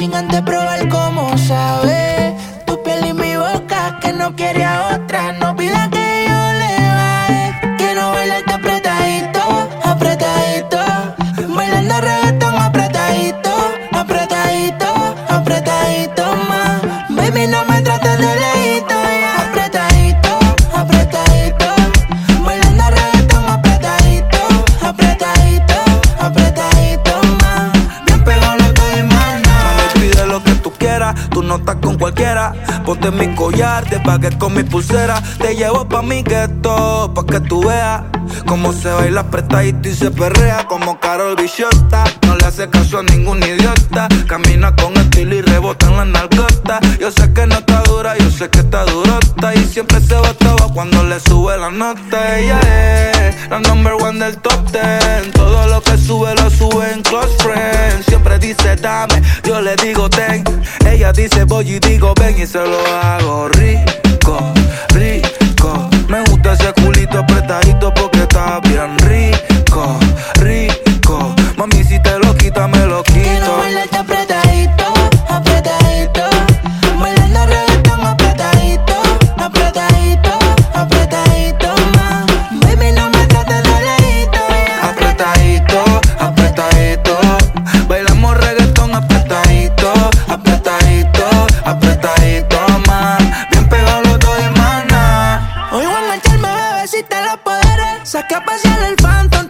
sin antes probar cómo sabe. No estás con cualquiera. Ponte mi collar, te pagué con mi pulsera. Te llevo pa' mi gueto, pa' que tú veas cómo se baila apretadito y se perrea como Carol Bichota. No le hace caso a ningún idiota. Camina con estilo y rebota en la nalgota. Yo sé que no está dura, yo sé que está durota. Y siempre se todo cuando le sube la nota. Ella es la number one del top ten. Todo lo que sube lo sube en close friends. Siempre dice dame, yo le digo ten. Ella dice voy y digo ven y se lo hago rico, rico. Me gusta ese culito apretadito Hoy voy a engancharme, bebecita, los poderes. Saqué a pasear el phantom,